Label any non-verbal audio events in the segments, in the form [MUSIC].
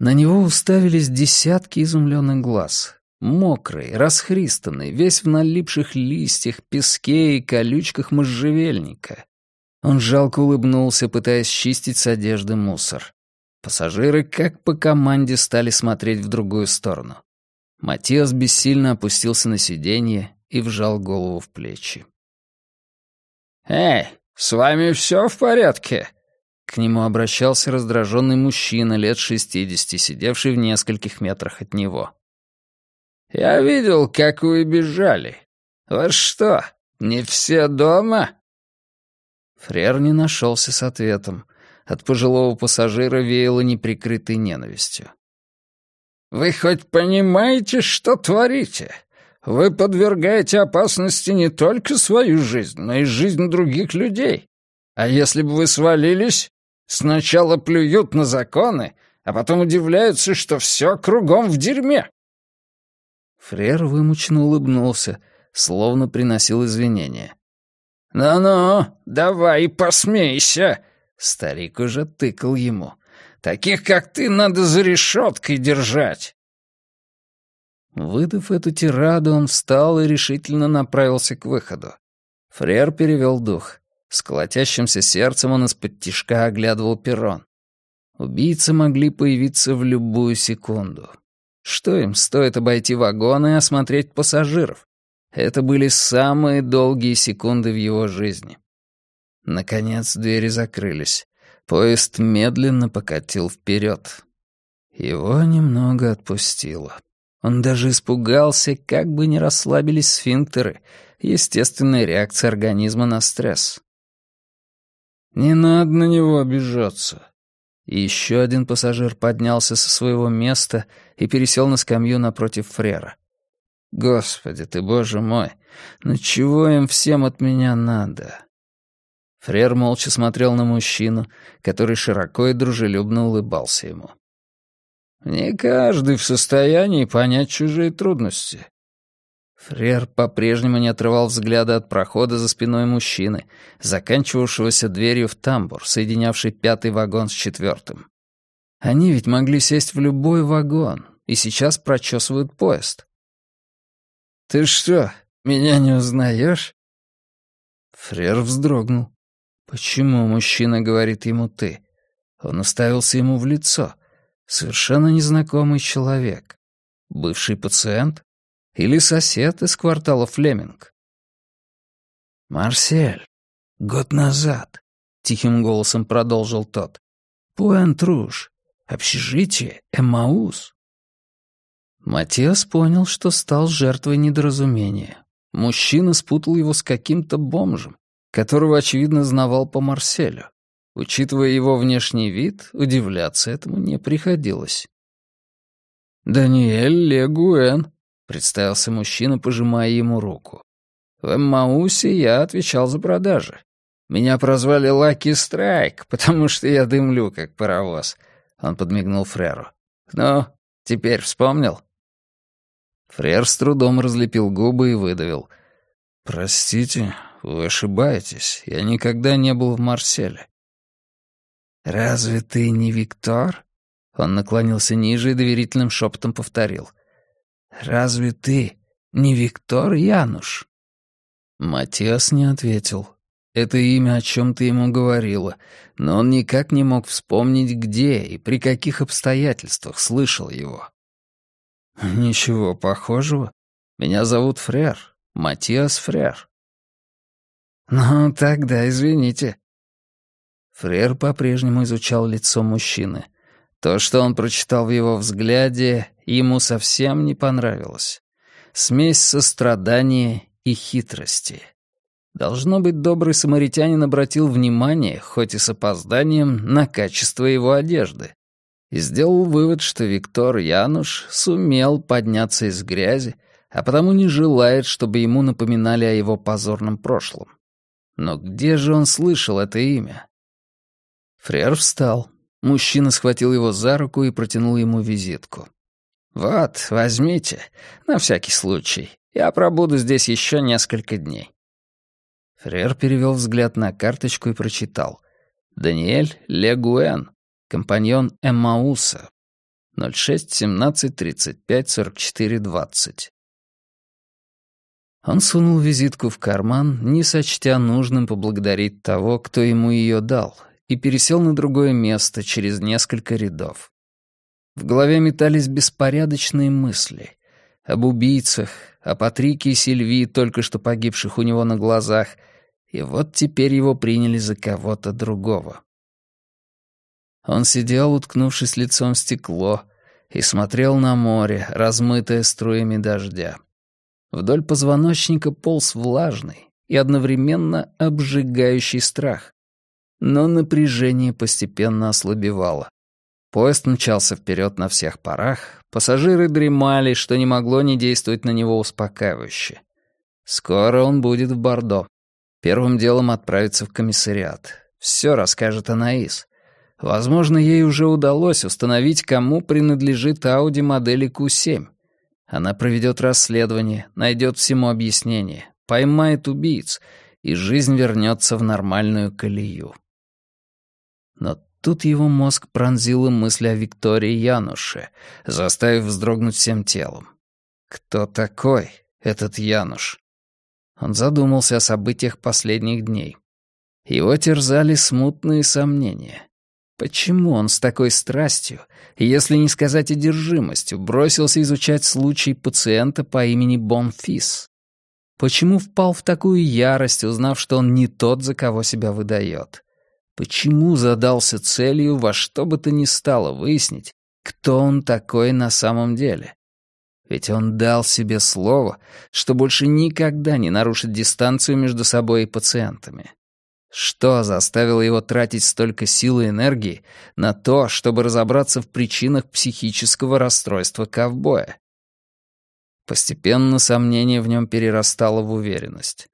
На него уставились десятки изумленных глаз. Мокрый, расхристанный, весь в налипших листьях, песке и колючках можжевельника. Он жалко улыбнулся, пытаясь чистить с одежды мусор. Пассажиры, как по команде, стали смотреть в другую сторону. Матиас бессильно опустился на сиденье и вжал голову в плечи. «Эй, с вами все в порядке?» К нему обращался раздраженный мужчина лет шестидесяти, сидевший в нескольких метрах от него. «Я видел, как вы бежали. Вы что, не все дома?» Фрер не нашелся с ответом. От пожилого пассажира веяло неприкрытой ненавистью. «Вы хоть понимаете, что творите? Вы подвергаете опасности не только свою жизнь, но и жизнь других людей. А если бы вы свалились, Сначала плюют на законы, а потом удивляются, что все кругом в дерьме. Фрер вымученно улыбнулся, словно приносил извинения. «Ну-ну, давай посмейся!» Старик уже тыкал ему. «Таких, как ты, надо за решеткой держать!» Выдав эту тираду, он встал и решительно направился к выходу. Фрер перевел дух. С сердцем он из-под тишка оглядывал перрон. Убийцы могли появиться в любую секунду. Что им стоит обойти вагон и осмотреть пассажиров? Это были самые долгие секунды в его жизни. Наконец двери закрылись. Поезд медленно покатил вперед. Его немного отпустило. Он даже испугался, как бы не расслабились сфинктеры, естественная реакция организма на стресс. «Не надо на него обижаться». Еще один пассажир поднялся со своего места и пересел на скамью напротив Фрера. «Господи ты, боже мой, ну чего им всем от меня надо?» Фрер молча смотрел на мужчину, который широко и дружелюбно улыбался ему. «Не каждый в состоянии понять чужие трудности. Фрер по-прежнему не отрывал взгляда от прохода за спиной мужчины, заканчивавшегося дверью в тамбур, соединявший пятый вагон с четвертым. Они ведь могли сесть в любой вагон, и сейчас прочесывают поезд. «Ты что, меня не узнаешь?» Фрер вздрогнул. «Почему мужчина говорит ему «ты»?» Он уставился ему в лицо. Совершенно незнакомый человек. Бывший пациент? Или сосед из квартала Флеминг. «Марсель, год назад», — тихим голосом продолжил тот, — «Пуэнт-Руж, общежитие Эммаус». Матиас понял, что стал жертвой недоразумения. Мужчина спутал его с каким-то бомжем, которого, очевидно, знавал по Марселю. Учитывая его внешний вид, удивляться этому не приходилось. «Даниэль Легуэн», Представился мужчина, пожимая ему руку. В Эммаусе я отвечал за продажи. Меня прозвали Лаки Страйк, [LAUGHS] потому что я дымлю, как паровоз. Он подмигнул Фреру. «Ну, теперь вспомнил?» Фрер с трудом разлепил губы и выдавил. «Простите, вы ошибаетесь. Я никогда не был в Марселе». «Разве ты не Виктор?» Он наклонился ниже и доверительным шепотом повторил. «Разве ты не Виктор Януш?» Матиас не ответил. Это имя о чем-то ему говорило, но он никак не мог вспомнить, где и при каких обстоятельствах слышал его. «Ничего похожего. Меня зовут Фрер, Матиас Фрер». «Ну, тогда извините». Фрер по-прежнему изучал лицо мужчины. То, что он прочитал в его взгляде, ему совсем не понравилось. Смесь сострадания и хитрости. Должно быть, добрый самаритянин обратил внимание, хоть и с опозданием, на качество его одежды. И сделал вывод, что Виктор Януш сумел подняться из грязи, а потому не желает, чтобы ему напоминали о его позорном прошлом. Но где же он слышал это имя? Фрер встал, Мужчина схватил его за руку и протянул ему визитку. «Вот, возьмите, на всякий случай. Я пробуду здесь еще несколько дней». Фрер перевел взгляд на карточку и прочитал. «Даниэль Легуэн, компаньон Эммауса, 06 17 35 44 20. Он сунул визитку в карман, не сочтя нужным поблагодарить того, кто ему ее дал, и пересел на другое место через несколько рядов. В голове метались беспорядочные мысли об убийцах, о Патрике и Сильвии, только что погибших у него на глазах, и вот теперь его приняли за кого-то другого. Он сидел, уткнувшись лицом в стекло, и смотрел на море, размытое струями дождя. Вдоль позвоночника полз влажный и одновременно обжигающий страх. Но напряжение постепенно ослабевало. Поезд мчался вперед на всех парах, пассажиры дремали, что не могло не действовать на него успокаивающе. Скоро он будет в Бордо. Первым делом отправится в комиссариат. Все расскажет Анаис. Возможно, ей уже удалось установить, кому принадлежит Audi модели Q7. Она проведет расследование, найдет всему объяснение, поймает убийц, и жизнь вернется в нормальную колею. Но тут его мозг пронзила мысль о Виктории Януше, заставив вздрогнуть всем телом. Кто такой этот Януш? Он задумался о событиях последних дней. Его терзали смутные сомнения. Почему он с такой страстью, если не сказать одержимостью, бросился изучать случай пациента по имени Бонфис? Почему впал в такую ярость, узнав, что он не тот, за кого себя выдает? Почему задался целью во что бы то ни стало выяснить, кто он такой на самом деле? Ведь он дал себе слово, что больше никогда не нарушит дистанцию между собой и пациентами. Что заставило его тратить столько сил и энергии на то, чтобы разобраться в причинах психического расстройства ковбоя? Постепенно сомнение в нем перерастало в уверенность.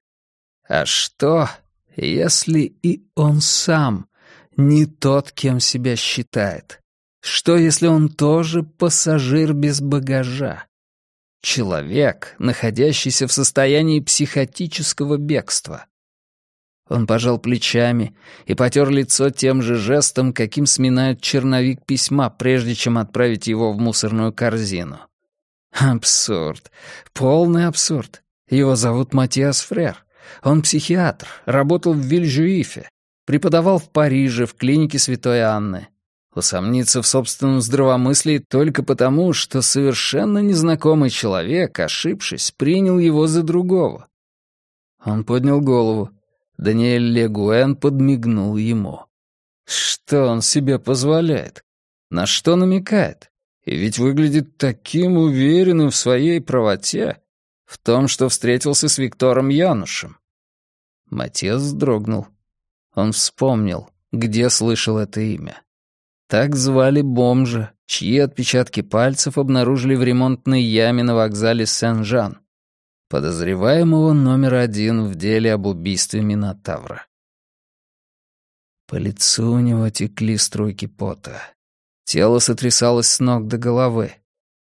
А что, если и он сам не тот, кем себя считает? Что, если он тоже пассажир без багажа? Человек, находящийся в состоянии психотического бегства. Он пожал плечами и потер лицо тем же жестом, каким сминают черновик письма, прежде чем отправить его в мусорную корзину. Абсурд. Полный абсурд. Его зовут Матиас Фрер. Он психиатр, работал в Вильжуифе, преподавал в Париже в клинике Святой Анны. Усомниться в собственном здравомыслии только потому, что совершенно незнакомый человек, ошибшись, принял его за другого. Он поднял голову. Даниэль Легуэн подмигнул ему. Что он себе позволяет? На что намекает? И ведь выглядит таким уверенным в своей правоте, в том, что встретился с Виктором Янушем. Матес вздрогнул. Он вспомнил, где слышал это имя. Так звали бомжа, чьи отпечатки пальцев обнаружили в ремонтной яме на вокзале Сен-Жан подозреваемого номер один в деле об убийстве Минотавра. По лицу у него текли струйки пота. Тело сотрясалось с ног до головы.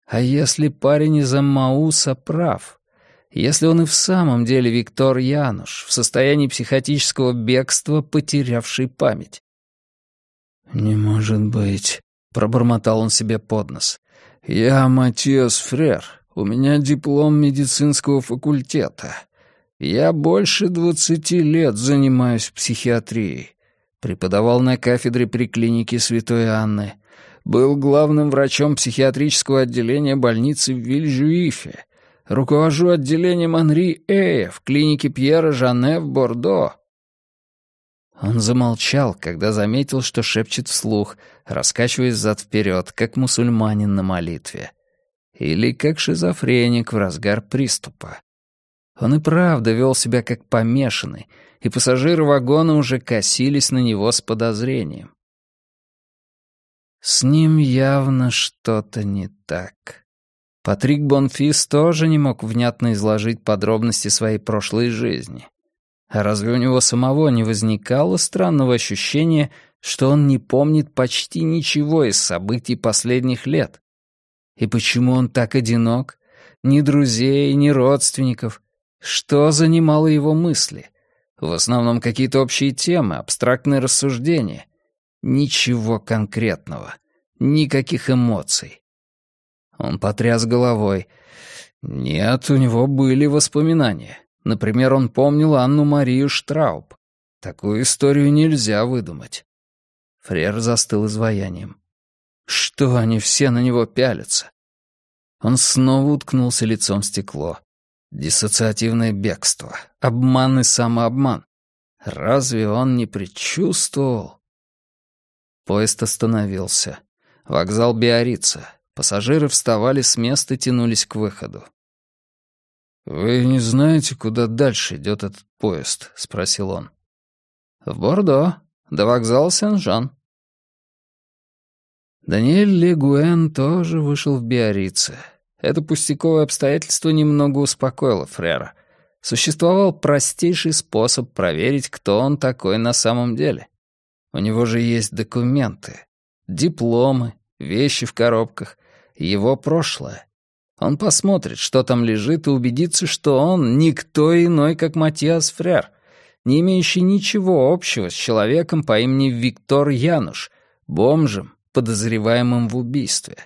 А если парень из Аммауса прав? Если он и в самом деле Виктор Януш, в состоянии психотического бегства, потерявший память? «Не может быть», — пробормотал он себе под нос. «Я Матиас Фрер, у меня диплом медицинского факультета. Я больше двадцати лет занимаюсь психиатрией. Преподавал на кафедре при клинике Святой Анны. Был главным врачом психиатрического отделения больницы в Вильжуифе. Руковожу отделением Анри Эя в клинике Пьера Жане в Бордо. Он замолчал, когда заметил, что шепчет вслух, раскачиваясь зад-вперед, как мусульманин на молитве или как шизофреник в разгар приступа. Он и правда вел себя как помешанный, и пассажиры вагона уже косились на него с подозрением. С ним явно что-то не так. Патрик Бонфис тоже не мог внятно изложить подробности своей прошлой жизни. А разве у него самого не возникало странного ощущения, что он не помнит почти ничего из событий последних лет? И почему он так одинок? Ни друзей, ни родственников. Что занимало его мысли? В основном какие-то общие темы, абстрактные рассуждения. Ничего конкретного. никаких эмоций. Он потряс головой. Нет, у него были воспоминания. Например, он помнил Анну-Марию Штрауб. Такую историю нельзя выдумать. Фрер застыл изваянием. Что они все на него пялятся? Он снова уткнулся лицом в стекло. Диссоциативное бегство, обман и самообман. Разве он не предчувствовал? Поезд остановился. Вокзал Биорица. Пассажиры вставали с места и тянулись к выходу. «Вы не знаете, куда дальше идет этот поезд?» — спросил он. «В Бордо, до вокзала Сен-Жан». Даниэль Легуэн тоже вышел в Биорице. Это пустяковое обстоятельство немного успокоило Фрера. Существовал простейший способ проверить, кто он такой на самом деле. У него же есть документы, дипломы, вещи в коробках, его прошлое. Он посмотрит, что там лежит, и убедится, что он никто иной, как Матиас Фрер, не имеющий ничего общего с человеком по имени Виктор Януш, бомжем, подозреваемым в убийстве.